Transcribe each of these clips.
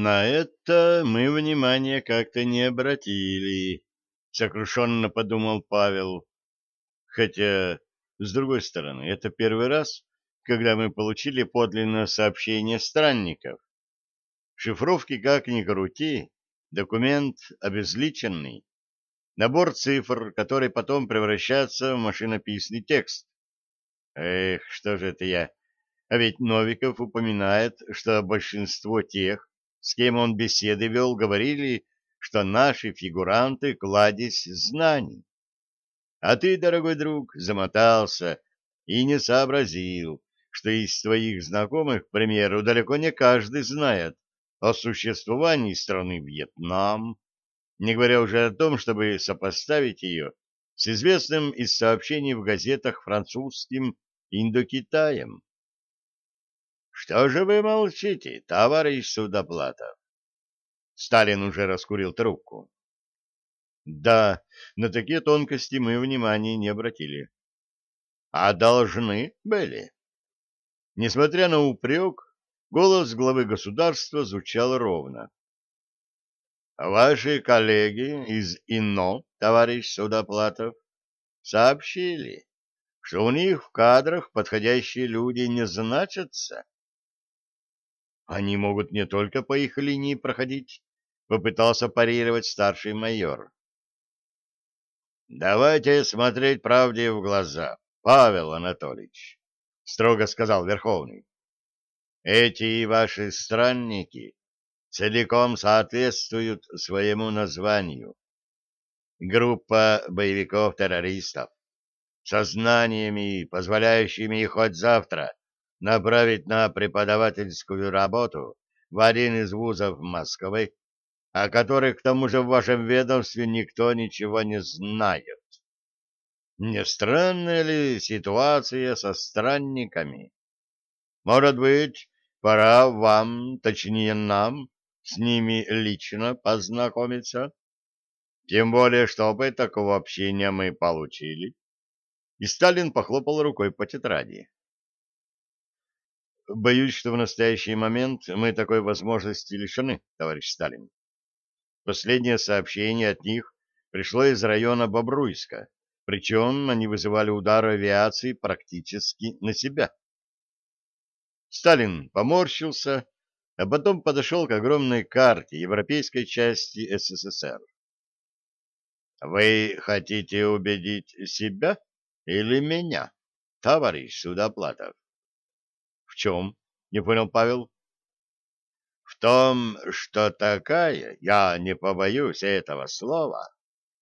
На это мы внимания как-то не обратили, сокрушенно подумал Павел. Хотя, с другой стороны, это первый раз, когда мы получили подлинное сообщение странников. Шифровки как ни крути, документ обезличенный. Набор цифр, который потом превращается в машинописный текст. Эх, что же это я? А ведь Новиков упоминает, что большинство тех, с кем он беседы вел, говорили, что наши фигуранты кладезь знаний. А ты, дорогой друг, замотался и не сообразил, что из твоих знакомых, к примеру, далеко не каждый знает о существовании страны Вьетнам, не говоря уже о том, чтобы сопоставить ее с известным из сообщений в газетах французским Индокитаем. Что же вы молчите, товарищ Судоплатов? Сталин уже раскурил трубку. Да, на такие тонкости мы внимания не обратили. А должны были. Несмотря на упрек, голос главы государства звучал ровно. Ваши коллеги из ИНО, товарищ Судоплатов, сообщили, что у них в кадрах подходящие люди не значатся. Они могут не только по их линии проходить, попытался парировать старший майор. Давайте смотреть правде в глаза, Павел Анатольевич, строго сказал Верховный. Эти ваши странники целиком соответствуют своему названию. Группа боевиков-террористов со знаниями, позволяющими хоть завтра направить на преподавательскую работу в один из вузов Москвы, о которых к тому же в вашем ведомстве никто ничего не знает. Не странная ли ситуация со странниками? Может быть, пора вам, точнее нам, с ними лично познакомиться? Тем более, что опыт такого общения мы получили. И Сталин похлопал рукой по тетради. Боюсь, что в настоящий момент мы такой возможности лишены, товарищ Сталин. Последнее сообщение от них пришло из района Бобруйска, причем они вызывали удар авиации практически на себя. Сталин поморщился, а потом подошел к огромной карте европейской части СССР. «Вы хотите убедить себя или меня, товарищ Судоплатов?» Чем? — не понял Павел. — В том, что такая, я не побоюсь этого слова,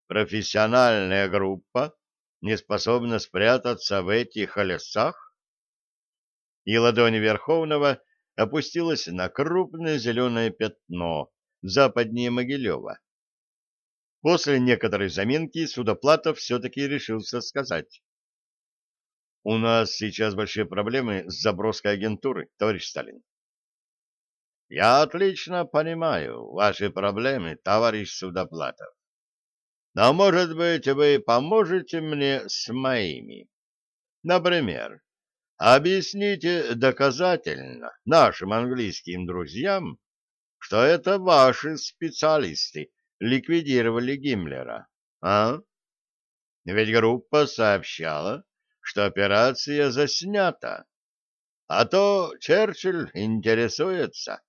профессиональная группа не способна спрятаться в этих лесах? И ладонь Верховного опустилась на крупное зеленое пятно западнее Могилева. После некоторой заминки Судоплатов все-таки решился сказать. У нас сейчас большие проблемы с заброской агентуры, товарищ Сталин. Я отлично понимаю ваши проблемы, товарищ Судоплатов. Но, может быть, вы поможете мне с моими. Например, объясните доказательно нашим английским друзьям, что это ваши специалисты ликвидировали Гиммлера, а? Ведь группа сообщала, что операция заснята. А то Черчилль интересуется,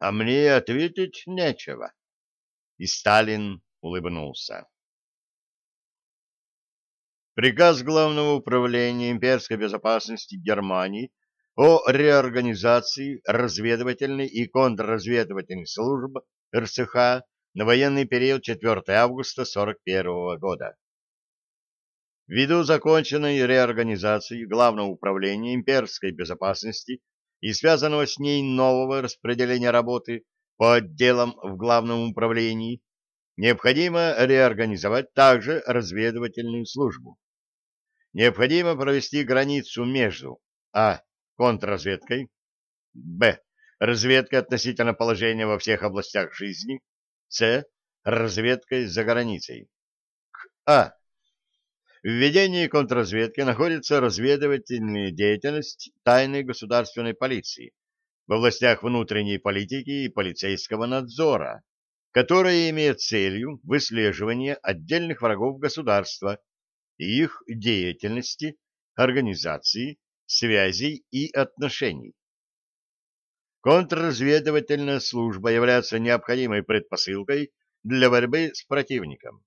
а мне ответить нечего. И Сталин улыбнулся. Приказ Главного управления имперской безопасности Германии о реорганизации разведывательной и контрразведывательных служб РСХ на военный период 4 августа 1941 года. Ввиду законченной реорганизации Главного управления имперской безопасности и связанного с ней нового распределения работы по отделам в Главном управлении, необходимо реорганизовать также разведывательную службу. Необходимо провести границу между а. контрразведкой, б. разведкой относительно положения во всех областях жизни, с. разведкой за границей. К а в ведении контрразведки находится разведывательная деятельность тайной государственной полиции, в областях внутренней политики и полицейского надзора, которая имеет целью выслеживание отдельных врагов государства и их деятельности, организации, связей и отношений. Контрразведывательная служба является необходимой предпосылкой для борьбы с противником,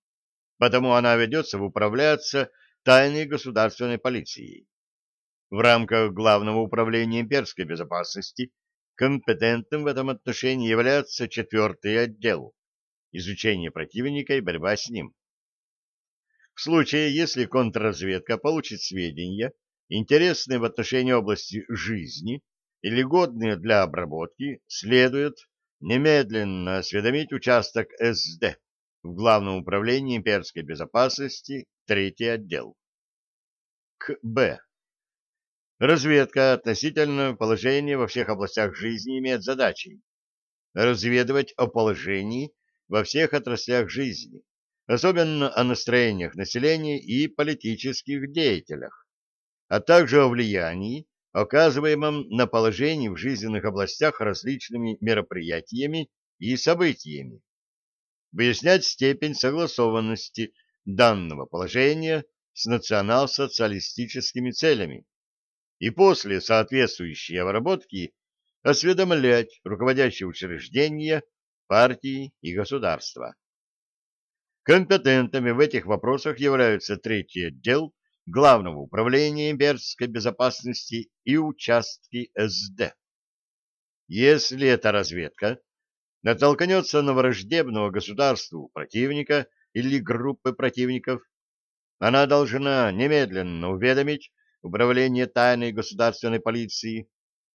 потому она ведется в управляться тайной государственной полицией. В рамках Главного управления имперской безопасности компетентным в этом отношении является четвертый отдел – изучение противника и борьба с ним. В случае, если контрразведка получит сведения, интересные в отношении области жизни или годные для обработки, следует немедленно осведомить участок СД в Главном управлении имперской безопасности, третий отдел. К Б. Разведка относительно положения во всех областях жизни имеет задачей разведывать о положении во всех отраслях жизни, особенно о настроениях населения и политических деятелях, а также о влиянии, оказываемом на положение в жизненных областях различными мероприятиями и событиями, выяснять степень согласованности данного положения с национал-социалистическими целями и после соответствующей обработки осведомлять руководящие учреждения, партии и государства. Компетентами в этих вопросах являются третий отдел Главного управления имперской безопасности и участки СД. Если эта разведка натолкнется на враждебного государству противника или группы противников, она должна немедленно уведомить Управление тайной государственной полиции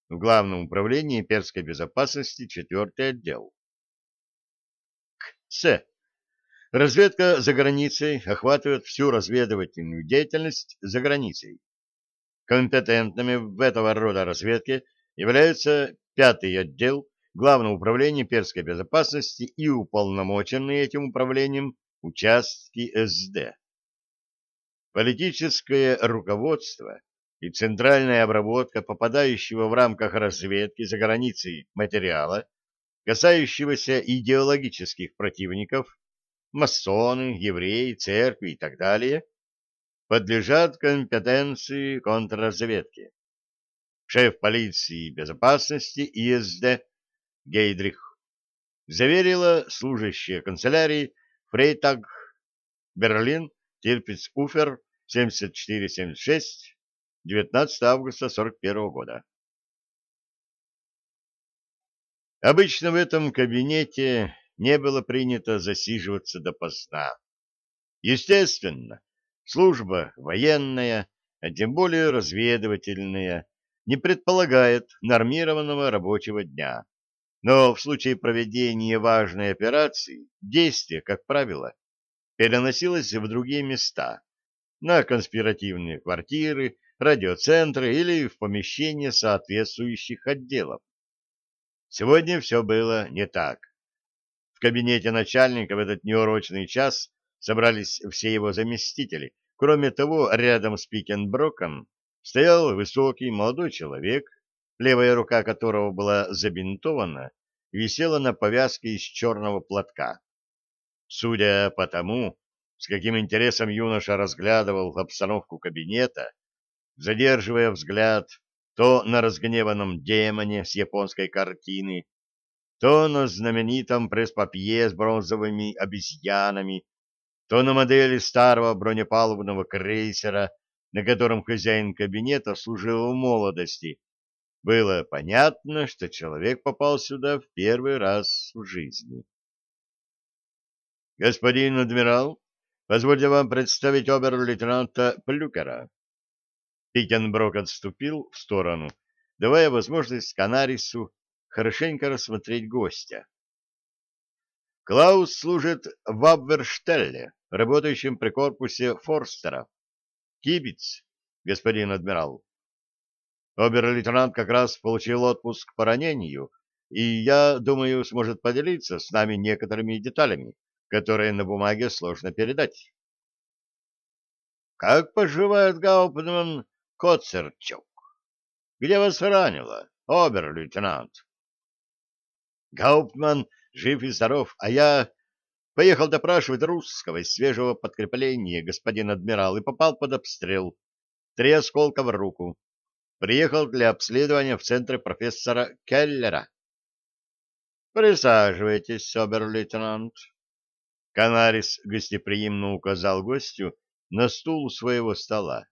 в Главном управлении имперской безопасности, четвертый отдел. К. С. Разведка за границей охватывает всю разведывательную деятельность за границей. Компетентными в этого рода разведке являются пятый отдел Главного управления имперской безопасности и уполномоченные этим управлением участки СД. Политическое руководство и центральная обработка попадающего в рамках разведки за границей материала, касающегося идеологических противников, масоны, евреи, церкви и так далее, подлежат компетенции контрразведки. Шеф полиции безопасности ИСД Гейдрих заверила служащая канцелярии Фрейтаг Берлин Тирпиц-Уфер 7476 19 августа 41 года. Обычно в этом кабинете не было принято засиживаться допоздна. Естественно, служба военная, а тем более разведывательная, не предполагает нормированного рабочего дня. Но в случае проведения важной операции действие, как правило, переносилось в другие места, на конспиративные квартиры, радиоцентры или в помещения соответствующих отделов. Сегодня все было не так кабинете начальника в этот неурочный час собрались все его заместители. Кроме того, рядом с Пикенброком стоял высокий молодой человек, левая рука которого была забинтована висела на повязке из черного платка. Судя по тому, с каким интересом юноша разглядывал обстановку кабинета, задерживая взгляд то на разгневанном демоне с японской картины, то на знаменитом пресс-папье с бронзовыми обезьянами, то на модели старого бронепалубного крейсера, на котором хозяин кабинета служил в молодости, было понятно, что человек попал сюда в первый раз в жизни. «Господин адмирал, позвольте вам представить обер-лейтенанта Плюкера». Питенброк отступил в сторону, давая возможность Канарису хорошенько рассмотреть гостя. Клаус служит в Абверштелле, работающем при корпусе Форстера. Кибиц, господин адмирал. Обер-лейтенант как раз получил отпуск по ранению, и, я думаю, сможет поделиться с нами некоторыми деталями, которые на бумаге сложно передать. «Как поживает Гауптман Коцерчук? Где вас ранило?» обер-лейтенант. Гауптман жив и здоров, а я поехал допрашивать русского из свежего подкрепления, господин адмирал, и попал под обстрел. Три осколка в руку. Приехал для обследования в центре профессора Келлера. Присаживайтесь, обер-лейтенант. Канарис гостеприимно указал гостю на стул своего стола.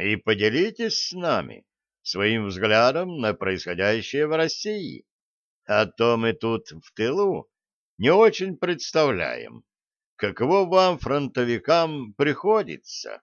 И поделитесь с нами своим взглядом на происходящее в России. А то мы тут в тылу не очень представляем, каково вам, фронтовикам, приходится.